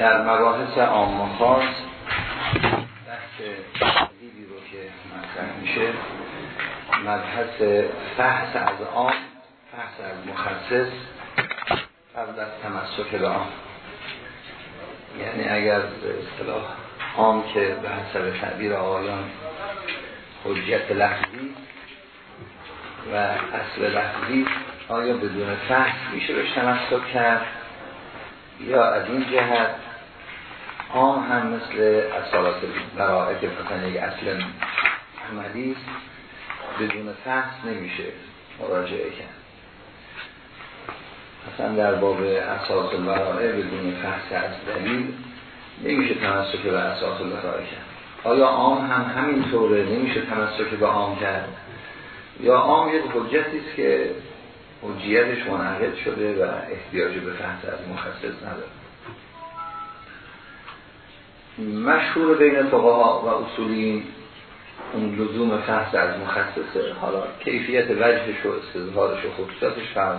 در مباحث عام خاص بحث دیدی رو که مطرح میشه مبحث فحص از عام فحص از مخصص قبل از تمسک به عام. یعنی اگر به اصطلاح عام که به حسب تعبیر آقایان حجت لحظی و اصل لحظی آیا بدون فحص میشه بهش تمسک کرد؟ یا از این جهت عام هم مثل اصالات برای که مثلا یک اصل عملی بدون فحص نمیشه مراجعه کرد. مثلا در باب اساس البرائه بدون فحص از دلیل نمیشه تمسک به اساس البرائه کرد. آیا عام هم همینطوره؟ نمیشه تمسک به عام کرد. یا عام یک حجتی است که حجیتش منعقد شده و احتیاج به فحص از مخصص نداره. مشهور بین فقها و اصولین اون لزوم فحص از مخصصه. حالا کیفیت وجهش و استظهارش و خصوصاتش فرق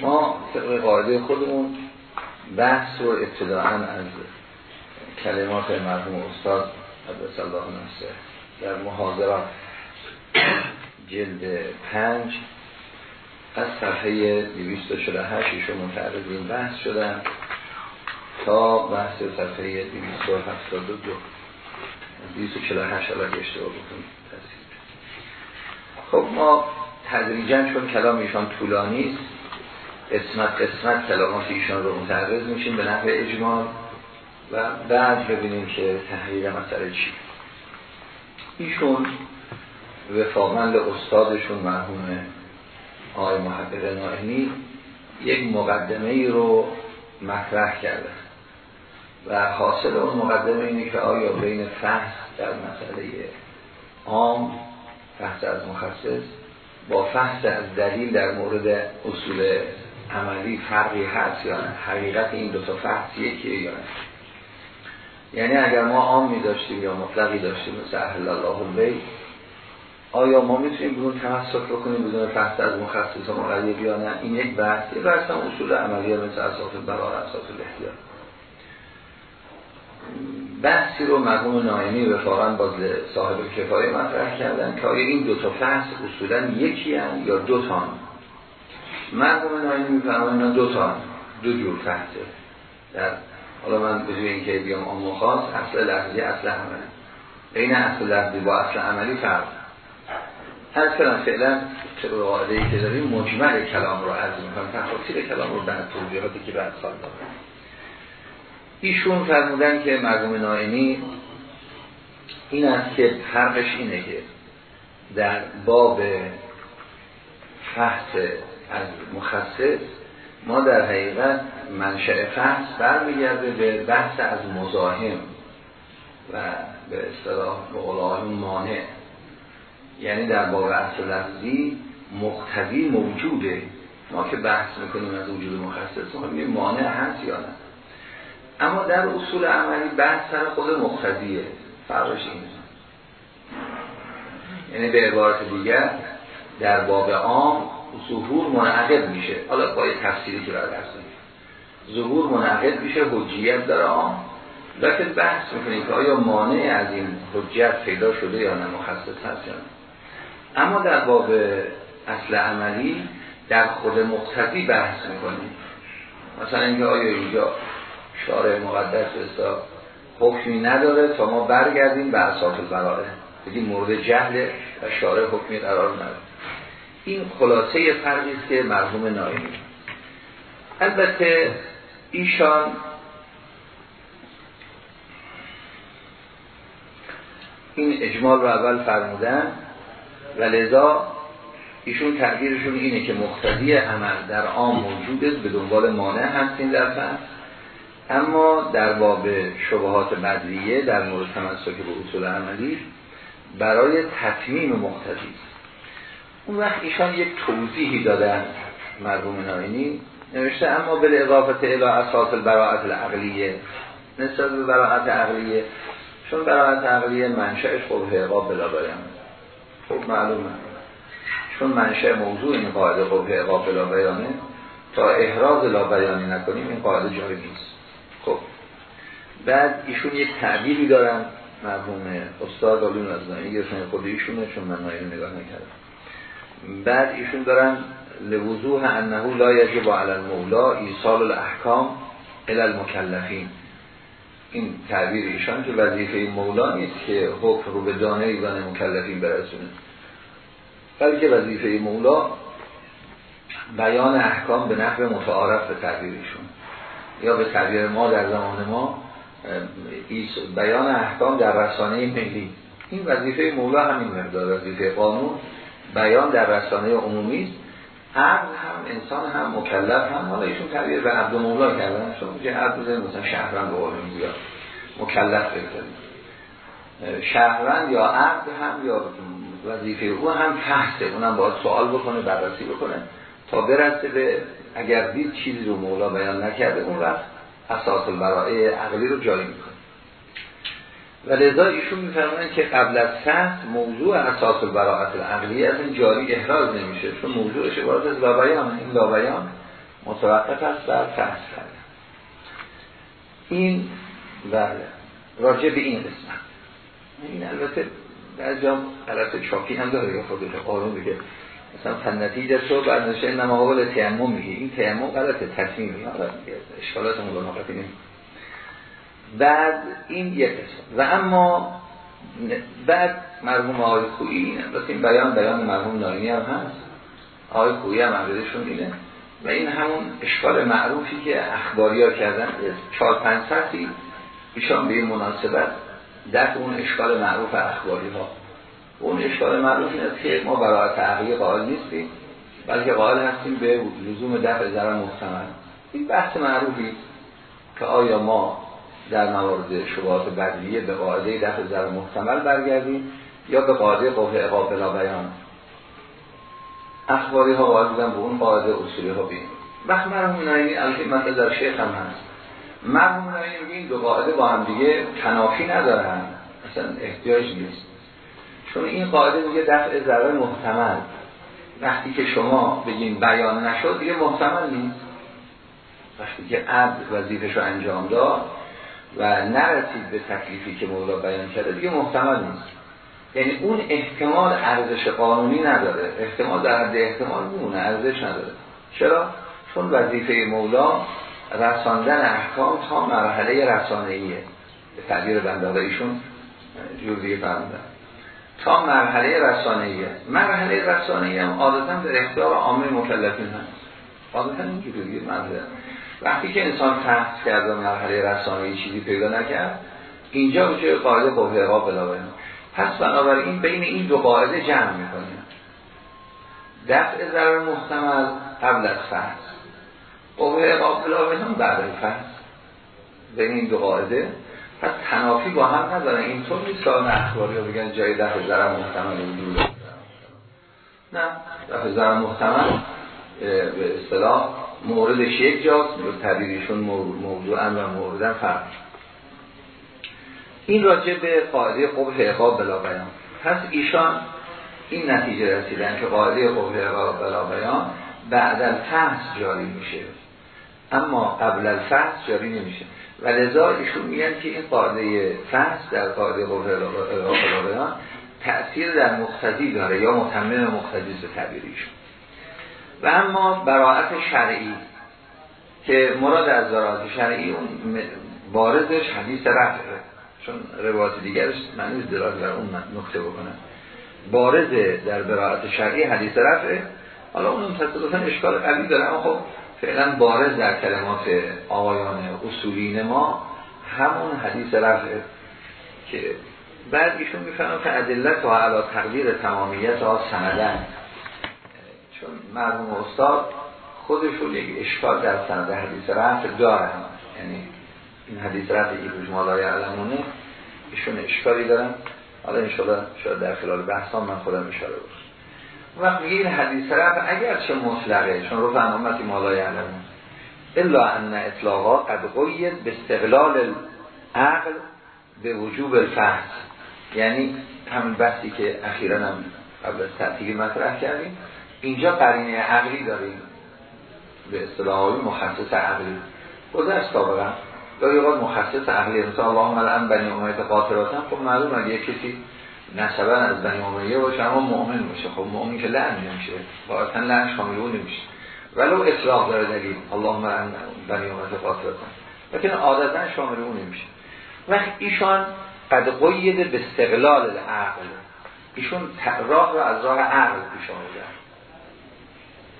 ما طبق قاعده خودمون بحث رو ابتداعا از کلمات مرحوم استاد عبد الله نصر در محاضرات جلد پنج از صفحه 248 ایشون متعرض این بحث شدن. تا بحث صفحه 272 248 الان اشتباه خب ما تدریجا چون کلام ایشان طولانی است قسمت قسمت کلامات ایشان رو متعرض میشیم به نحو اجمال و بعد ببینیم که تحلیل مسئله چی. ایشون وفاقمند استادشون مرحوم آقای محقق نائمی یک مقدمه ای رو مطرح کرده. و حاصل اون مقدمه اینه که آیا بین فحص در مسئله عام فحص از مخصص با فحص از دلیل در مورد اصول عملی فرقی هست یا نه؟ حقیقت این دو تا فحص یکیه یا نه؟ یعنی اگر ما عام می داشتیم یا مطلقی داشتیم مثل الله البیت آیا ما می‌تونیم بدون تمسک بکنیم بدون فحص از مخصص مقید یا نه؟ این یک بحث. یه بحث اصول عملی مثل اساس برای اساس الاحتیاط. بحثی رو مرحوم نایمی رفاقا با صاحب کفایه مطرح کردن که آیا این دو تا فحص اصولا یکی هن یا دو تا مرحوم نایمی میفرمایند دو تا دو جور فحصه در حالا من بجوی این که بیام آمو خاص اصل لحظی اصل عملی بین اصل لحظی با اصل عملی فرق از کلام فعلا قاعده ای که داریم مجمل کلام رو عرض می‌کنم. تفاصیل کلام رو بعد توضیحاتی که بعد سال دارم. ایشون فرمودن که مرحوم نائمی این است که فرقش اینه که در باب فحص از مخصص ما در حقیقت منشأ فحص برمیگرده به بحث از مزاحم و به اصطلاح به مانع. یعنی در باب اصل لفظی مقتضی موجوده. ما که بحث می‌کنیم از وجود مخصص ما مانع هست یا نه؟ اما در اصول عملی بحث سر خود مقتضیه فرقش این یعنی به عبارت دیگر در باب عام ظهور منعقد میشه. حالا با تفسیری که باید ظهور منعقد میشه حجیت در عام. لیکن بحث می‌کنیم که آیا مانع از این حجیت پیدا شده یا نه مخصص هست یا نه. اما در باب اصل عملی در خود مقتضی بحث می‌کنیم. مثلا اینکه آیا اینجا شارع مقدس حساب حکمی نداره تا ما برگردیم به اساس البرائه بگیم مورد جهل و شارع حکمی قرار نداره. این خلاصه فرقی است که مرحوم نایمی البته ایشان این اجمال رو اول فرمودن و لذا ایشون تعبیرشون اینه که مقتضی عمل در عام موجوده به دنبال مانع هستین در فصل. اما در باب شبهات بدریه در مورد تمسک به اصول عملی برای تطمیم مقتضی اون وقت ایشان یک توضیحی دادن مرحوم ناینی نوشته اما به اضافه الى اساس البراءت العقلیه نسبت به براعت عقلیه چون براعت عقلیه منشأش خب عقاب بلا بیان خب معلومه. چون منشأ موضوع این قاعده خب عقاب بلا بیانه تا احراز لا بیانی نکنیم این قاعده جایی نیست. بعد ایشون یک تعبیری دارن مرحوم استاد از نایی گرفتن خود ایشونه چون من نایی نگاه نکردم. بعد ایشون دارن لوضوح انه لا یجب علی المولا ایصال الاحکام الى المکلفین. این تعبیر ایشان که وظیفه مولا نیست که حکم رو به دانه مکلفین برسونه. بلکه وظیفه مولا بیان احکام به نحو متعارف به تعبیرشون یا به تعبیر ما در زمان ما بیان احکام در رسانه ملی. این وظیفه مولا همین مقدار وظیفه قانون بیان در رسانه عمومی است. عبد هم انسان هم مکلف هم. حالا ایشون تعبیر به عبد مولا کردن. چون که عبد مثلا شهران به قول میگه. مکلف بکنیم شهروند یا عبد هم یا وظیفه او هم تحته اونم باید سوال بکنه بررسی بکنه تا برسه به اگر دید چیزی رو مولا بیان نکرده اون وقت اساس البرائه عقلی رو جاری می‌کنه. و لذا ایشون میفرمایند که قبل از سخت موضوع اساس البراعت عقلی از این جاری احراز نمیشه چون موضوعش عبارت از لابیان این لابیان متوقف است بر فحص کرده این بله راجع به این قسمت. این البته در جام غلط چاپی هم داره یا خودش آروم بگه مثلا فنتیجه تو برنشه نما قابل تیمم میگه این تیمم غلط تصمیمی حالا اشکالات ملاقاتی نمی بعد این یک قسم و اما بعد مرحوم آقای خویی این بیان بیان مرحوم نارینی هم هست. آقای خویی هم عقیدشون اینه. و این همون اشکال معروفی که اخباری ها کردن. چهار پنج سطحی ایشان به این مناسبت در اون اشکال معروف اخباری ها اون اشکال معروف این است که ما برای تحقیق قائل نیستیم بلکه قائل هستیم به لزوم دفع ضرر محتمل. این بحث معروفی که آیا ما در موارد شبهات بدلیه به قاعده دفع ضرر محتمل برگردیم یا به قاعده قوه اقاب بلا بیان؟ اخباری ها قائل به اون قاعده اصولی ها بیم وقت مرحوم نایمی البته مثل در شیخ هم هست. مرحوم نایمی این دو قاعده با هم دیگه تنافی ندارن. اصلا احتیاج نیست. چون این قاعده میگه دفع ضرر محتمل. وقتی که شما بگین بیان نشد دیگه محتمل نیست. وقتی که عبد وظیفش رو انجام داد و نرسید به تکلیفی که مولا بیان کرده دیگه محتمل نیست. یعنی اون احتمال ارزش قانونی نداره. احتمال در حد احتمال میمونه ارزش نداره. چرا؟ چون وظیفه مولا رساندن احکام تا مرحله رسانهیه به تعبیر بنده ایشون جور دیگه فرمودن. تا مرحله رسانهیه مرحله رسانهیه هم عادتا در اختیار عامه مکلفین هست. عادتا اینجوری مرحله. وقتی که انسان فحص کرد و مرحله رسانه‌ای چیزی پیدا نکرد اینجا به قاعده قوه عقاب بلا پس بنابراین بین این دو قاعده جمع می‌کنیم. دفع ضرر محتمل قبل از فحص قوه عقاب بلا بعد فحص بین این دو قاعده پس تنافی با هم ندارن اینطور نیست که اخباری ها بگن جای دفع ضرر محتمل وجود نه دفع ضرر محتمل به اصطلاح موردش یک جاست تعبیرشون موضوعا و موردن فرق. این راجع به قاعده قبح عقاب بلا بیان. پس ایشان این نتیجه رسیدن که قاعده قبح عقاب بلا بیان بعد الفحص جاری میشه. اما قبل الفحص جاری نمیشه. و لذا ایشون میگن که این قاعده فحص در قاعده بیان تأثیر در مقتضی داره یا متمم مقتضی به تعبیر ایشون. و اما براعت شرعی که مراد از براعت شرعی اون بارزش حدیث رفعه چون روایت دیگرش معنی دلال بر اون نکته بکنه بارز در براعت شرعی حدیث رفعه حالا اون تصادفا اشکال قوی داره اما خب فعلا بارز در کلمات آقایان اصولین ما همون حدیث رفعه که بعد ایشون می‌فهمن که ادلت و علا تقدیر تمامیت ها سندن. چون مرحوم استاد خودشون یک اشکال در سند حدیث رفع دارن. یعنی این حدیث رفع یک مالای علمونه. ایشون اشکالی دارن. حالا انشاءالله شاید در خلال بحثان من خودم اشاره بود میگه این حدیث رفع اگر چه مطلقه چون رو فنامتی مالای علمون الا ان اطلاقا قد قوید به استقلال عقل به وجوب الفحص. یعنی همین بحثی که اخیرا هم قبل از تحتیل مطرح کردیم اینجا قرینه عقلی داریم. به اصطلاح مخصص عقلی. گذشت سابقا. گاهی اوقات مخصص اهل انسان اللهم الان بنی امیت قاطراتن. خب معلوم اگه کسی نسبا از بنی امیه باشه اما مؤمن باشه. خب مؤمن که لعن نمیشه. واقعا لعن شامل اون نمیشه. ولو اطلاق داره دلیل. اللهم الان بنی امیت قاطراتن لیکن عادتا شامل اون نمیشه. وقت ایشان قد قید به استقلال العقل. ایشون راه رو از راه عقل پیش آمدن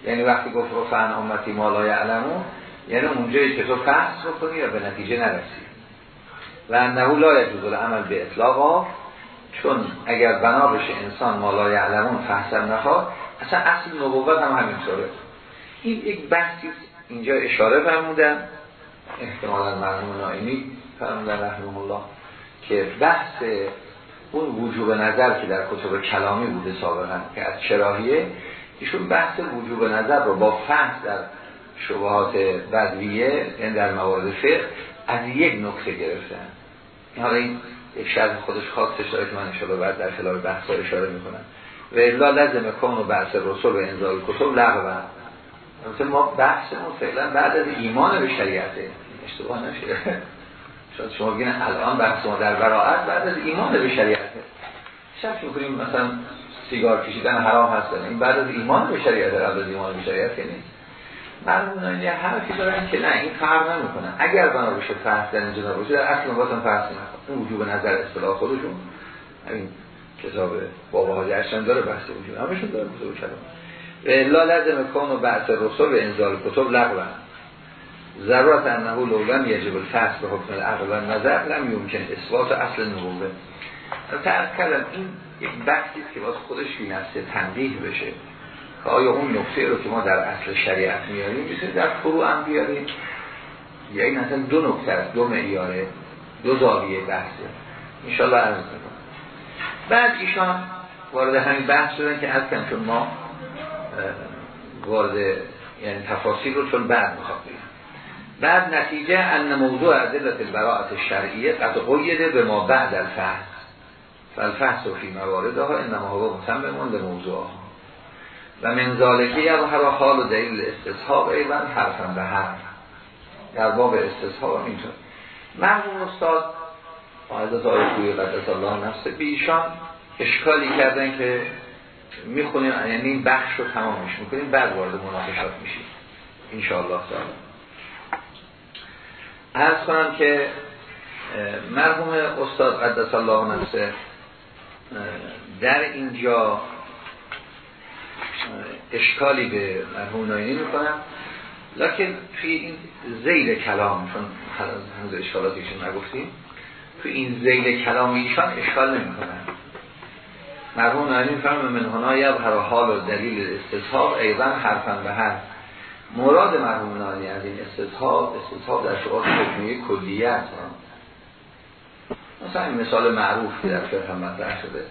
یعنی وقتی گفت رو فن امتی مالای علمون یعنی اونجایی که تو فحص بکنی یا به نتیجه نرسی. و انهو لا یجوز عمل به اطلاق چون اگر بنا بشه انسان مالای علمون فحصم نخواد اصلا اصل نبوت هم همینطوره. این یک بحثی اینجا اشاره فرمودن احتمالا مرحوم نائمی فرمودن رحمه الله که بحث اون وجوب نظر که در کتب کلامی بوده سابقا که از چراهیه ایشون بحث وجوب نظر رو با فحص در شبهات بدویه یعنی در موارد فقه از یک نکته گرفتن. حالا این یک شرح خودش خاصش داره که من انشاءالله بعد در خلال بحث اشاره می‌کنم. و الا لازم کن و بحث رسول و انزال کتب لغو. مثل ما بحثمون فعلا بعد از ایمان به شریعته. اشتباه نشه. شاید شما بگین الان بحث ما در براعت بعد از ایمان به شریعته. شک می‌کنیم مثلا سیگار کشیدن حرام هست این بعد از ایمان به شریعت قبل از ایمان به شریعت نیست مرمونان یه حرفی دارن که نه این فرق نمی‌کنه. اگر بنا بشه فرض در اینجا باشه در اصل هم فرض نمی‌کنه. اون وجوب نظر اصطلاح خودشون این کتاب بابا های ارشن داره بحث وجوب همشون داره کتاب کلام لا لازم کن و بحث رسول انزال کتب لغو ضرورت انه لولم یجب الفحص به حکم العقل و نظر لم یمکن اثبات اصل نبوه. تعرض کردم این یک بحثی که باز خودش بی نفسه تنبیه بشه. که آیا اون نقطه رو که ما در اصل شریعت میاریم می‌تونیم در فروع هم بیاریم؟ یا این اصلا دو نکته است دو معیاره دو زاویه بحثه. انشالله عرض می‌کنم. بعد ایشان وارد همین بحث شدن که از چون ما وارد یعنی تفاصیل رو چون بعد می‌خواد بعد نتیجه ان موضوع عدلت البراعت شرعیه قد قیده به ما بعد الفحص فالفحص و فی موارده ها انما هوا متممون به موضوع. ها و من ذالکی هم هر حال و دلیل استصحاب ایوان حرفم به حرف در باب استصحاب اینطور. مرمون استاد حضرت آقای کوی قدس الله نفسه بیشان اشکالی کردن که می‌خونیم یعنی این بخش رو تمامش می‌کنیم بعد وارد مناقشات میشیم. انشاءالله تعالی. ارز کنم که مرحوم استاد قدس الله نفسه در اینجا اشکالی به مرحوم ناینی می‌کنم. لکن توی این زیل کلام چون هنوز اشکالاتیشون نگفتیم توی این زیل کلام ایشان اشکال نمی‌کنن. مرحوم ناینی فرم من هنا هر حال و دلیل استصحاب ایضا حرفن به حرف مراد مرحوم ناینی از این استصحاب استصحاب در شعار حکمیه کلیت. مثلا مثال معروف که در فقه مطرح شده.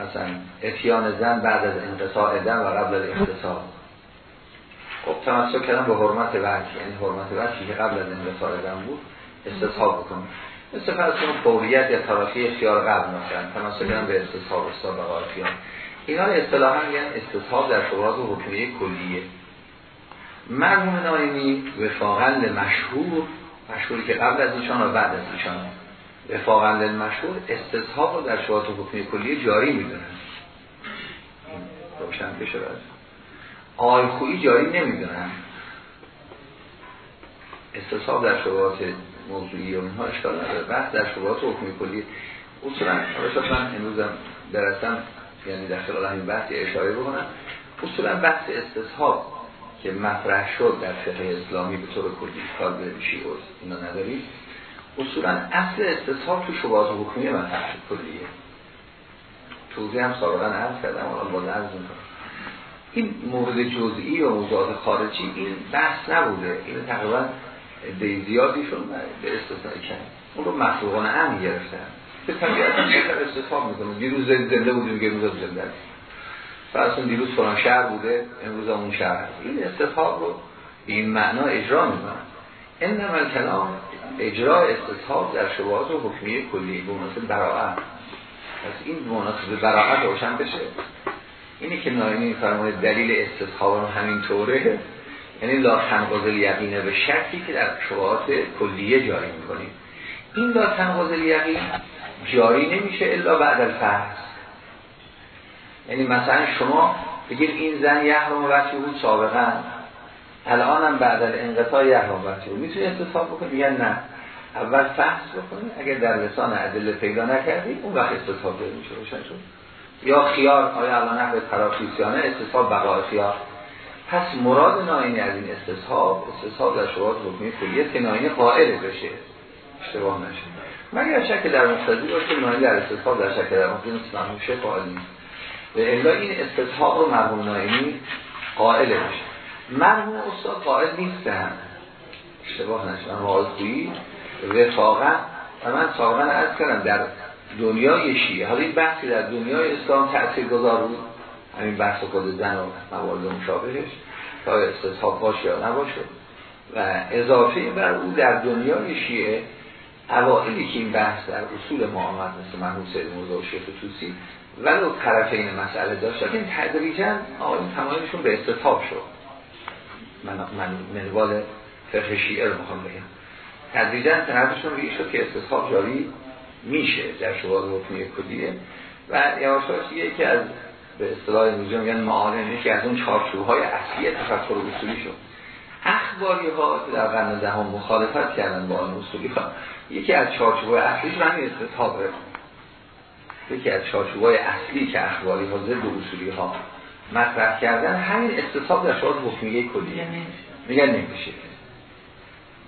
مثلا اتیان زن بعد از انقصاع دم و قبل از اختصاب خب تمسک کردن به حرمت وجه یعنی حرمت وجهی که قبل از انقصاع دم بود استصحاب بکنم مثل فرض فوریت یا طرفی خیار قبل مثلا تمسک کردن به استصحاب بقای خیار. اینا اصطلاحا یعنی استصحاب در شبهات حکمیه کلیه. مرحوم نایمی وفاقا مشهور مشهوری که قبل از ایشان و بعد از ایشان. وفاقا مشهور استصحاب رو در شبهات حکمی کلیه جاری می‌دونن. روشن بشه باید آی خویی جاری نمی‌دونن. استصحاب در شبهات موضوعی و اینها اشکال نداره. بحث در شبهات حکمی کلیه اصولا شاید من امروزم درستم یعنی در خلال همین بحث اشاره بکنم. اصولا بحث استصحاب که مطرح شد در فقه اسلامی به طور کلی کار به اینا نداریم. اصولا اصل استصحاب تو شباز حکمیه مطرح کلیه توضیح هم سابقا عرض کردم الان باز عرض می‌کنم. این مورد جزئی و موضوعات خارجی این بحث نبوده. این تقریبا به زیادیشون به استثناء کرد اون رو مخلوقان هم گرفتن. به طبیعت هم استصحاب می‌کنه. دیروز زنده بودیم که امروز زنده فرضون دیروز فلان شهر بوده امروز اون شهر. این استصحاب رو این معنا اجرا می‌کنن این نمال کلام اجرا استصحاب در شبهات و حکمیه کلی به مناسب براعت. پس این مناسب براعت روشن بشه. اینی که نایمی فرمای دلیل استصحاب هم همین طوره یعنی لا تنقضل یقینه به شرطی که در شبهات کلیه جاری می‌کنیم. این لا تنقضل یقین جاری نمیشه الا بعد الفحص یعنی مثلا شما بگید این زن یحرم وقتی بود سابقا. الان هم بعد انقطاع بود می‌تونی استصحاب بکنی؟ میگن نه. اول فحص بکنی اگر در لسان عدل پیدا نکردی اون وقت استصحاب میشه روشن شد. یا خیار آیا الان نحوه ترافیسیانه استصحاب بقای خیار. پس مراد ناینی از این استصحاب استصحاب در شبهات حکمی کلیه که ناینی قائل بشه. اشتباه نشه. مگر شکل در مقتضی باشه ناینی در استصحاب در شکل در مقتضی مموشه قائل نیست. به الا این استصحاب رو مرحوم ناینی قائل بشه. مرحوم استاد قائل نیستن. اشتباه نشه من رفاقا و من سابقا عرض کردم در دنیای شیعه حالا این بحثی در دنیای اسلام تأثیر گذار بود همین بحث خود زن و موارد مشابهش تا استصحاب باشه یا نباشه و اضافه بر او در دنیای شیعه اوائلی که این بحث در اصول معاملت مثل محمود سید موضوع و شیخ توسی ولو طرفین مسئله داشت این تدریجا آقایون تمایلشون به استصحاب شد. من من منوال فقه شیعه رو می‌خوام بگم. تدریجا طرفشون روی شد که استصحاب جاری میشه در شباب حکمی کلیه. و یواشاش یکی از به اصطلاح امروزی میگن معالمه که از اون چارچوب‌های اصلی تفکر اصولی شد. اخباری ها که در قرن دهم مخالفت کردن با آن اصولی ها یکی از چارچوب‌های اصلیش همین استثابه یکی از چارچوب‌های اصلی که اخباری ها ضد اصولی ها مطرح کردن همین استصحاب در شباب حکمیه کلیه. میگن نمیشه.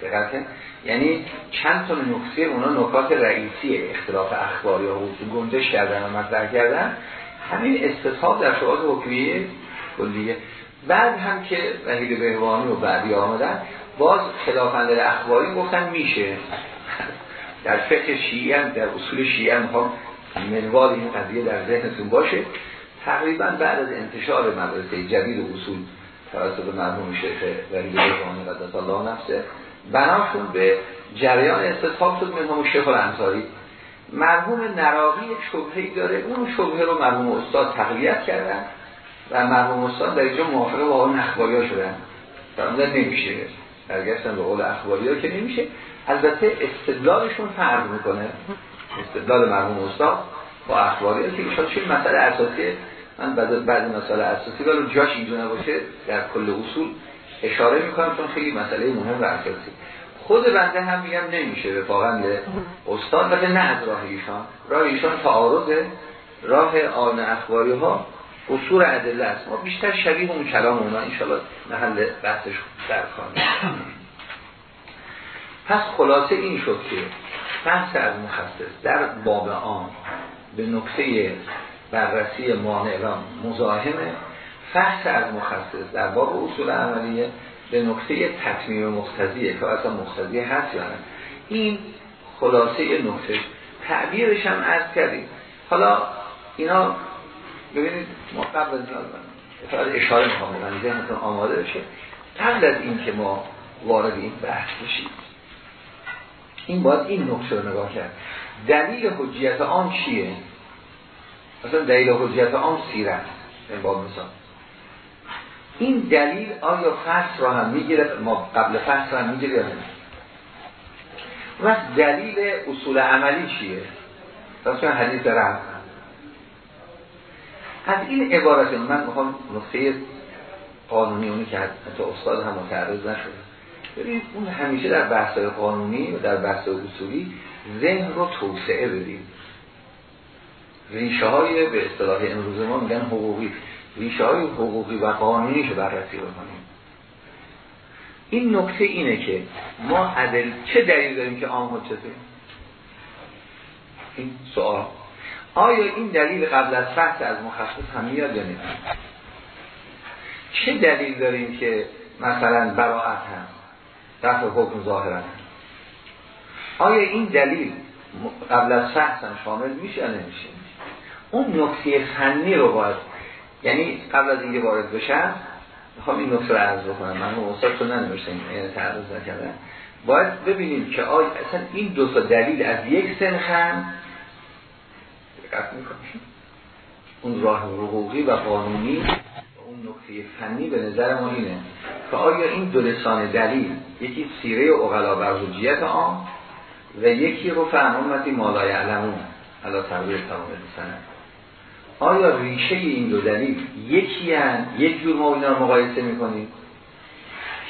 دقیقا یعنی چند تا نقطه اونا نکات رئیسی اختلاف اخباری ها گنجش کردن و مطرح کردن همین استصحاب در شعات حکمیه کلیه. بعد هم که وحید بهوانی و بعدی آمدن باز خلافنده اخباری گفتن میشه. در فقه شیعه در اصول شیعه هم منوال این قضیه در ذهنتون باشه. تقریبا بعد از انتشار مدرسه جدید اصول توسط مرحوم شیخ وحید بهوانی قدس الله نفسه بناشون به جریان استصحاب شد منهم شیخ الانصاری. مرحوم نراقی یک شبهه داره اون شبهه رو مرحوم استاد تقویت کردن و مرحوم استاد در اینجا موافقه با اون اخباری ها شدن. فرمودن نمیشه. برگشتن به قول اخباری ها که نمیشه. البته استدلالشون فرق می‌کنه. استدلال مرحوم استاد با اخباری ها که ایشان چون مسئله اساسی من بعد بعد مسئله اساسی ولی جاش اینجا نباشه در کل اصول اشاره می‌کنم چون خیلی مسئله مهم و اساسی. خود بنده هم میگم نمیشه واقعا استاد بده نه از راه ایشان. راه ایشان تعارض راه آن اخباری ها اصول ادله است. ما بیشتر شبیه اون کلام اونا. انشاءالله محل بحثش در کار پس خلاصه این شد که بحث از مخصص در باب آن به نکته بررسی مانع و مزاحمه. فحص از مخصص در باب اصول عملیه به نکته تطمیم مختزیه که اصلا مختزیه هست یا نه. این خلاصه نکته. تعبیرش هم عرض کردیم. حالا اینا ببینید ما قبل از فقط اشاره می‌خوام بگم ذهنتون آماده بشه. قبل از این که ما وارد این بحث بشیم این باید این نکته رو نگاه کرد. دلیل حجیت آن چیه؟ مثلا دلیل حجیت آن سیرت این باب مثال. این دلیل آیا فصل را هم می‌گیره ما قبل فصل هم می‌گیره یا نه؟ دلیل اصول عملی چیه؟ مثلا حدیث رفت از این عبارت من می‌خوام نقطه قانونی اونی که حتی استاد هم متعرض نشده. ببینید اون همیشه در بحث قانونی و در بحث اصولی ذهن رو توسعه بدیم. ریشه های به اصطلاح امروز ما میگن حقوقی. ریشه های حقوقی و قانونی رو بررسی بکنیم. این نکته اینه که ما عدل چه دلیل داریم که آن حجته این سوال. آیا این دلیل قبل از فحص از مخصص هم میاد یا چه دلیل داریم که مثلا براعت هم رفع حکم ظاهرا آیا این دلیل قبل از فحص هم شامل میشه یا نمیشه؟ اون نکته فنی رو باید یعنی قبل از اینکه وارد بشم می‌خوام این نکته رو عرض بکنم. من استاد تو ننوشتم یعنی تعرض نکردم. باید ببینیم که آیا اصلا این دو تا دلیل از یک سنخن دقت می‌کنیم اون راه حقوقی و قانونی و اون نکته فنی به نظر ما اینه که آیا این دو لسان دلیل یکی سیره اغلا بر حجیت عام و یکی رو فهم امتی مالای علمون. علا ترویح تمام سنه آیا ریشه این دو دلیل یکی هن؟ یک جور ما اینا رو مقایسه می‌کنیم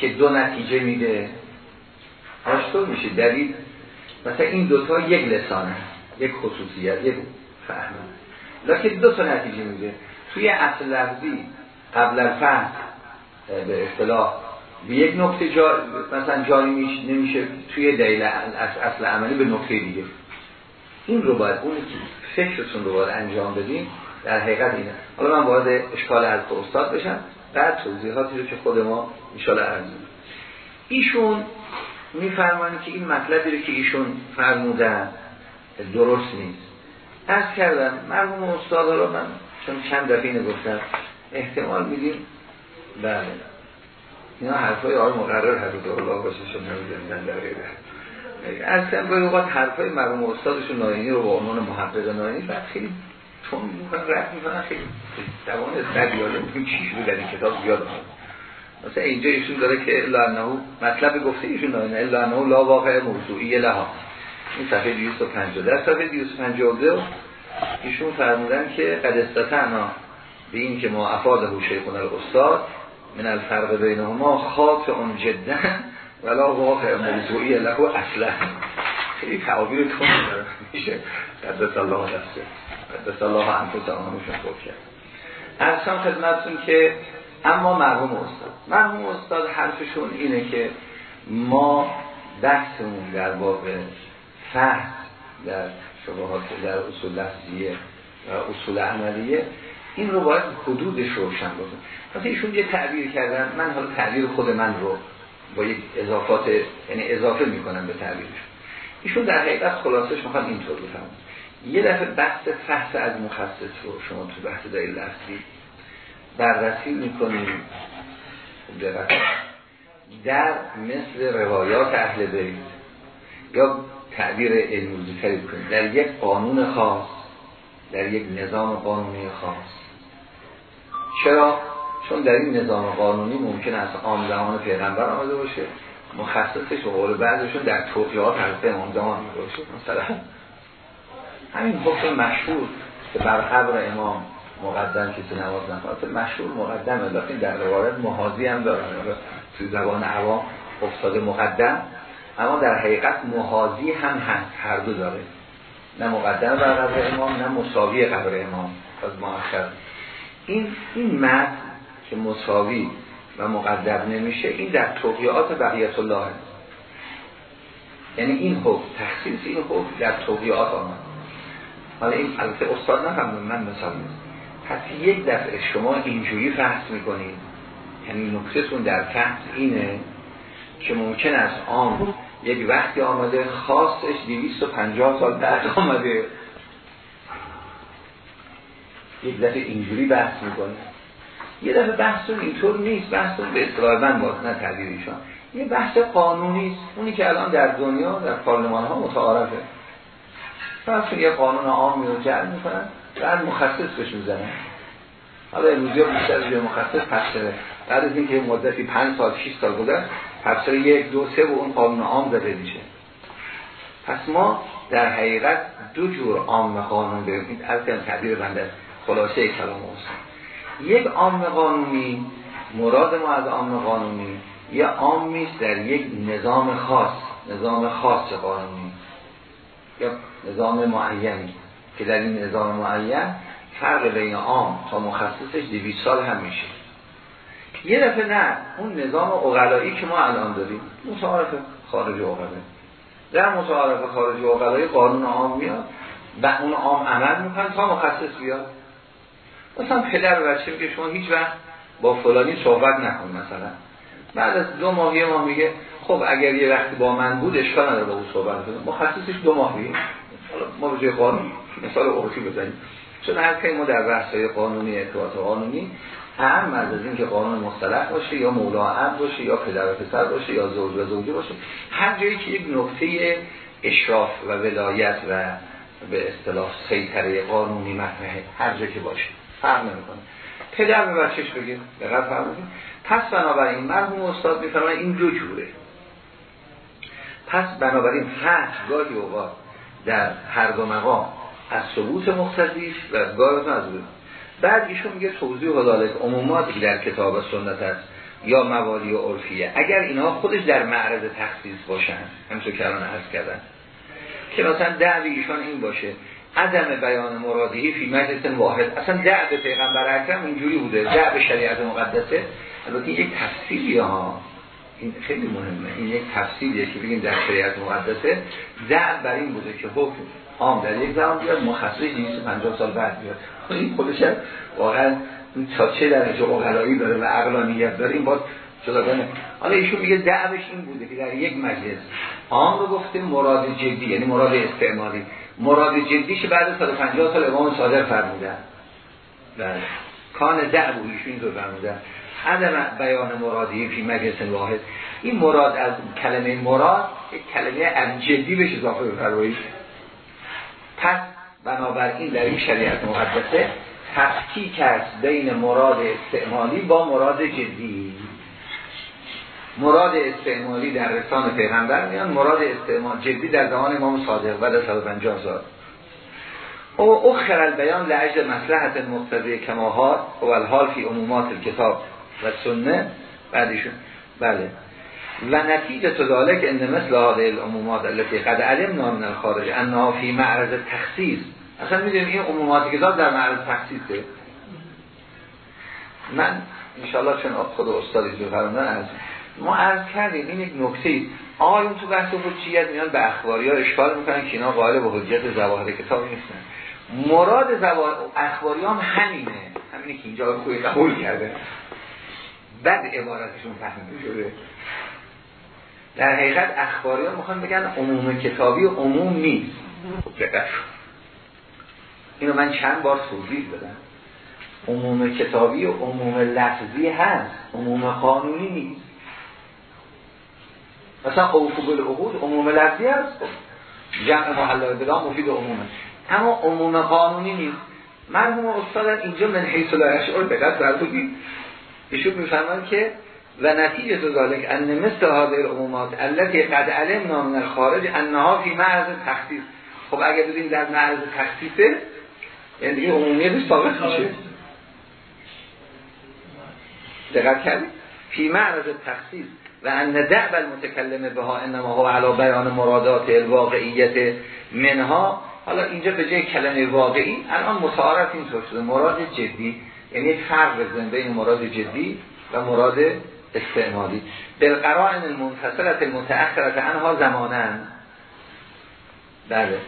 که دو نتیجه میده؟ آشتور میشه دلیل مثلا این دوتا یک لسانه یک خصوصیت یک فهم. لکه دو تا نتیجه میده. توی اصل لفظی قبل الفهم به اصطلاح به یک نقطه جا مثلا جاری نمیشه توی دلیل اصل عملی به نقطه دیگه. این رو باید اون فکرتون رو باید انجام بدیم در حقیقت اینه. حالا من وارد اشکال از استاد بشم بعد توضیحاتی رو که خود ما انشاءالله عرض ایشون میفرمانی که این مطلبی رو که ایشون فرمودن درست نیست. از کردم مرحوم استاد رو من چون چند دفعه اینو گفتم احتمال میدیم. بله. اینا حرفای آقای مقرر حضرت الله باشه شما نمی‌دونن در غیره از به اوقات حرفای مرحوم استادشون ناینی رو با عنوان محقق ناینی خیلی چون می‌کنن رد می‌کنن خیلی دوان بدی حالا میگیم چی شده در این کتاب زیاد مثلا اینجا ایشون داره که الا انه مطلب گفته ایشون ناینه الا انه لا واقع موضوعی لها. این صفحه 250 در صفحه 252 ایشون فرمودن که قد استطعنا به این که ما افاد هوشه کنه استاد من الفرق بینهما خاط اون جدا ولا واقع موضوعی له اصلا. خیلی تعابیر تون میشه قدس الله دسته. قدس الله انفس آنوشون خوب کرد. ارسان خدمتون که اما مرحوم استاد. مرحوم استاد حرفشون اینه که ما بحثمون در واقع فهم در شبهات در اصول لفظیه و اصول عملیه این رو باید حدودش روشن بکنیم مثلا ایشون یه تعبیر کردن من حالا تعبیر خود من رو با یک اضافات یعنی اضافه می‌کنم به تعبیرش. ایشون در حقیقت خلاصش می‌خوان اینطور بفهم یه دفعه بحث فحص از مخصص رو شما تو بحث دلیل لفظی بررسی می‌کنیم. در مثل روایات اهل بیت یا تعبیر علمی تری کنیم در یک قانون خاص در یک نظام قانونی خاص. چرا؟ چون در این نظام قانونی ممکن است عام زمان پیغمبر آمده باشه. مخصصش و قول بعضشون در توقیات حضرت امام زمان مثلا همین حکم مشهور که بر قبر امام مقدم کسی نماز نکنه مشهور مقدمه. لیکن در روایت محاضی هم دارن. تو زبان عوام افتاده مقدم اما در حقیقت محاضی هم هست. هر دو داره. نه مقدم بر قبر امام نه مساوی قبر امام. از مؤخر این این متن که مساوی و مقدم نمیشه این در توقیات بقیت الله هست یعنی این حکم تخصیص این حکم در توقیات آمد. حالا این البته استاد نفهمون من مثال پس یک دفعه شما اینجوری فحص می‌کنید. یعنی نکتهتون در فحص اینه که ممکن است آن یک وقتی آمده خاصش 250 سال بعد آمده. یک دفعه اینجوری بحث می‌کنه. یه دفعه بحثون اینطور نیست بحثون به اصطلاح من باز نه تعبیریشان یه بحث قانونی است. اونی که الان در دنیا در پارلمان ها متعارفه. فرض یه قانون عام رو جعل می‌کنن بعد مخصص بهش می‌زنن. حالا امروزی بیشتر از مخصص پسره بعد از اینکه مدتی 5 سال 6 سال بوده پسر یک دو سه و اون قانون عام داده میشه. پس ما در حقیقت دو جور عام قانون داریم. از تعبیر بنده خلاصه کلام است یک عام قانونی مراد ما از عام قانونی یه عامی در یک نظام خاص نظام خاص قانونی یا نظام معینی که در این نظام معین فرق بین عام تا مخصصش دویست سال هم میشه. یه دفعه نه اون نظام اقلایی که ما الان داریم متعارف خارج اقلایی. در متعارف خارج اقلایی قانون عام میاد و اون عام عمل می‌کنن تا مخصص بیاد. مثلا پدر بچه میگه شما هیچ وقت با فلانی صحبت نکن مثلا. بعد از دو ماهی ما میگه خب اگر یه وقتی با من بود اشکال نداره با او صحبت کنم. مخصصش دو ماهی ما به جای قانون مثال عرفی بزنیم. چون هر ما در بحث‌های قانونی ارتباط قانونی هم از این که قانون مختلف باشه یا مولاعب باشه یا پدر و پسر باشه یا زوج و زوجه باشه هر جایی که یک نقطه اشراف و ولایت و به اصطلاح سیطره قانونی مطرحه هر جایی که باشه. فرق نمی‌کنه. پدر به بچهش بگه دقت فرمودید پس بنابراین مرحوم استاد میفرماید این دو جوره. پس بنابراین فتح گاهی اوقات در هر دو مقام از ثبوت مقتضیش و گاهی از بود بعد ایشون میگه توضیح و ذالک عموماتی در کتاب و سنت است یا موالی و عرفیه. اگر اینها خودش در معرض تخصیص باشن همچون که عرض کردن که مثلا دعوی ایشان این باشه عدم بیان مرادی فی مجلس واحد. اصلا دعو پیغمبر اکرم اینجوری بوده دعو شریعت مقدسه. البته یک تفصیلی ها. این خیلی مهمه. این یک تفصیلیه که بگیم در شریعت مقدسه. دعو بر این بوده که حکم عام در یک زمان بیاد مخصص 250 سال بعد بیاد. خب این خودش واقعا تا چه درجه اغلایی داره و عقلانیت داره این باز جداگانه. حالا ایشون میگه دعوش این بوده که در یک مجلس عام رو گفته مراد جدی یعنی مراد استعمالی مراد جدیش بعد 150 سال امام صادق فرمودن. بله. کان دعو ایشون اینطور فرمودن. عدم بیان مرادی فی مجلس واحد. این مراد از کلمه مراد یک کلمه جدی بهش اضافه بفرمایید. پس بنابراین در این شریعت مقدسه تفکیک است بین مراد استعمالی با مراد جدی. مراد استعمالی در رسان پیغمبر میان مراد استعمال جدی در زمان امام صادق بعد از 150 سال. او اخر البیان لعجل مسلحت مقتضی کماهات و الحال فی عمومات الكتاب و سنه. بعدیشون بله. و نتیجه تدالک ان مثل هذه العمومات التي قد علمنا من الخارج انها فی معرض تخصیص. اصلا می‌دونیم این عمومات کتاب در معرض تخصیصه من انشاءالله چون خود استادی جو فرمودن از ما عرض کردیم این یک نکته آقایون تو بحث حجیت میان به اخباری ها اشکال می‌کنن که اینا قائل به حجیت زواهر کتاب نیستن. مراد زواهر اخباری هم همینه. همینه که اینجا کوی قبول کرده. بعد عبارتشون فهمیده شده. در حقیقت اخباری ها می‌خوان بگن عموم کتابی و عموم نیست. اینو من چند بار توضیح دادم. عموم کتابی و عموم لفظی هست. عموم قانونی نیست. مثلا اوفو بالعقود عموم لفظی هست. جمع محلای بلا مفید عمومه. اما عموم قانونی نیست. مرحوم استاد اینجا من حیث لا اشعر دقت بردید ایشون می‌فهمن که و نتیجه تو ذالک ان مثل هذه العمومات التي قد علمنا من الخارج انها فی معرض تخصیص. خب اگه ببین در معرض تخصیصه یعنی دیگه عمومیتش ثابت میشه. دقت کردید؟ فی معرض تخصیص. و ان دعب المتکلم بها انما هو علا بیان مرادات الواقعیت منها. حالا اینجا به جای کلمه واقعی الان متعارف اینطور شده. مراد جدی یعنی فرق بزن بین مراد جدی و مراد استعمالی. بالقرائن المنفصلت المتأخرت انها زمانن بله.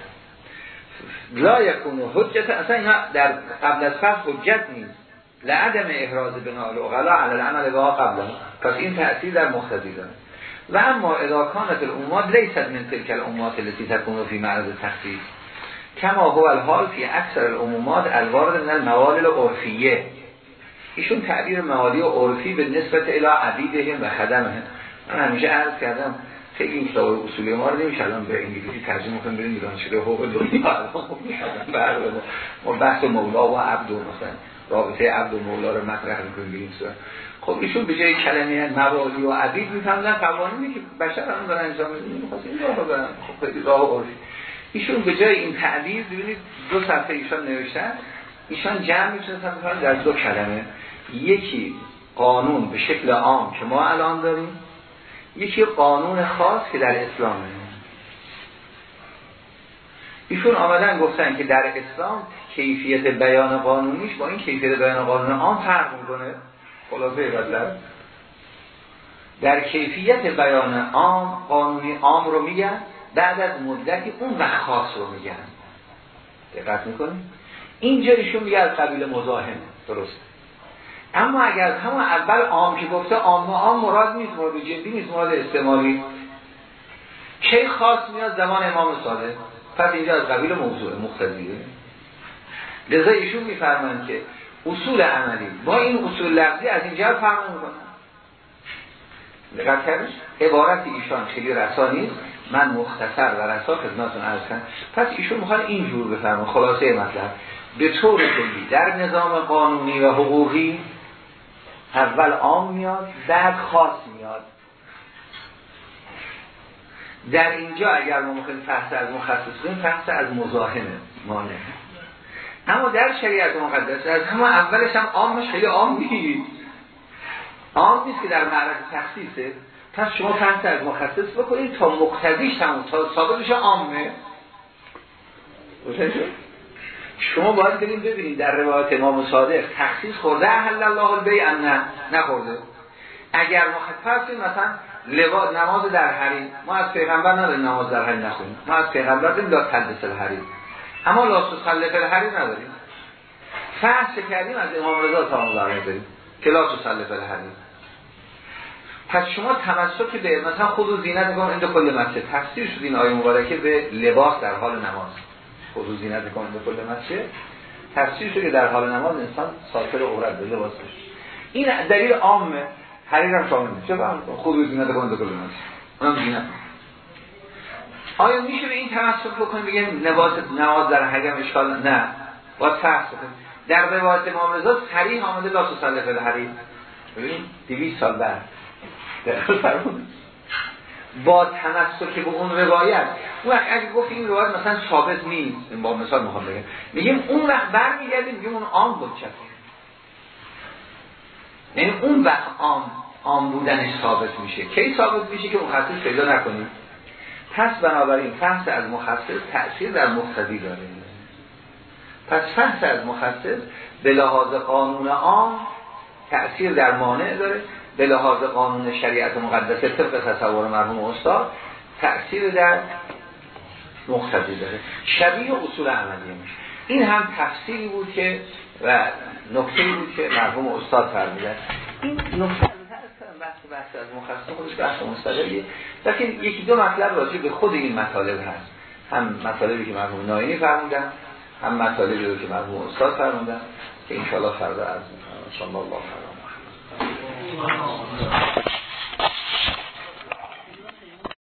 لا یکونو حجت اصلا در قبل از فرق حجت نیست. لعدم احراز بنا الاغلا علی العمل بها قبل پس این تأثیر در مختزی داره. و اما اذا کانت الامات لیست من تلک الامات التي تكون فی معرض تخصیص کما هو الحال فی اکثر الامومات الوارد من الموال العرفیه ایشون تعبیر موالی و عرفی به نسبت الى عبیدهم و خدمهم من همیشه عرض کردم خیلی این کتاب اصولی ما رو نمیشه الان به انگلیسی ترجمه کنیم بریم دانشگاه حقوق دنیا ما بحث مولا و عبد و مثلا. رابطه عبد و مولا رو مطرح می‌کنیم بریم خب ایشون به جای کلمه موالی و عبید میفهمدن قوانینی که بشر هم دارن انجام میدن می‌خواست این خب خیلی راه عرفی ایشون به جای این تعبیر ببینید دو صفحه ایشان نوشتن. ایشان جمع می‌تونستن در دو کلمه. یکی قانون به شکل عام که ما الان داریم یکی قانون خاص که در اسلامه. ایشون آمدن گفتن که در اسلام کیفیت بیان قانونیش با این کیفیت بیان قانون عام فرق می‌کنه. خلاصه بدلت در کیفیت بیان عام قانونی عام رو میگن بعد از مدتی اون و خاص رو میگن. دقت می‌کنیم اینجا ایشون میگه از قبیل مزاحم. درست اما اگر همون اول عام که گفته عام عام مراد نیست مراد جدی نیست مراد استعمالی کی خاص میاد؟ زمان امام صادق. پس اینجا از قبیل موضوع مختلفیه لذا ایشون میفرمند که اصول عملی با این اصول لفظی از اینجا فرق می‌کنن دقت کردش عبارت ایشان خیلی رسا نیست. من مختصر و رسا خدمتتون عرض کنم. پس ایشون می‌خواد اینجور بفرمون خلاصه مطلب. به طور کلی در نظام قانونی و حقوقی اول عام میاد بعد خاص میاد. در اینجا اگر ما می‌خوایم فحص از مخصص کنیم فحص از مزاحمه مانه اما در شریعت مقدس از همه اولش هم عامش خیلی عام نیست. عام نیست که در معرض تخصیصه. پس شما فحص از مخصص بکنید تا مقتضیش همون تا ثابتش عامه. شما باید بریم ببینید در روایت امام صادق تخصیص خورده اهل الله البیع نه نخورده. اگر ما مثلا لباس نماز در حریم. ما از پیغمبر نداریم نماز در حریم نخونیم ما از پیغمبر داریم لا تلبس الحریم. اما لا تسلف الحریم نداریم. فحص کردیم از امام رضا تا الله داریم که لا تسلف الحریم. پس شما تمسک به مثلا خود زینت کن اند کل مسجد. تفسیر شد این آیه مبارکه به لباس در حال نماز. خود زینت کن اند کل مسجد. تفسیر شد که در حال نماز انسان ساتر عورت به لباس این دلیل عامه. حریر هم شامل میشه. خود زینت کن اند کل اونم زینت آیا میشه به این تمسک بکنیم بگیم لباس نماز در حریم اشکال نه. با تفسیر در روایت رضا صریح آمده لا تسلف الحریم ببین 200 سال بعد. با تمسک به اون روایت. اون وقت اگه گفت این روایت مثلا ثابت نیست با مثال می‌خوام بگم. میگیم اون وقت برمیگردیم میگیم اون عام بود چه یعنی اون وقت عام عام بودنش ثابت میشه. کی ثابت میشه که مخصص پیدا نکنیم پس بنابراین فحص از مخصص تأثیر در مقتضی داره. پس فحص از مخصص به لحاظ قانون عام تأثیر در مانع داره. به لحاظ قانون شریعت مقدسه طبق تصور مرحوم استاد تأثیر در مقتضی داره. شبیه اصول عملی میشه. این هم تفسیری بود که و نکته بود که مرحوم استاد فرمیدن این نکته بحث بحث از مخصص خودش بحث مستقلیه لیکن یکی دو مطلب راجع به خود این مطالب هست. هم مطالبی که مرحوم ناینی فرمودن هم مطالبی رو که مرحوم استاد فرمودن که انشاءالله فردا از می‌کنم. الله فراموش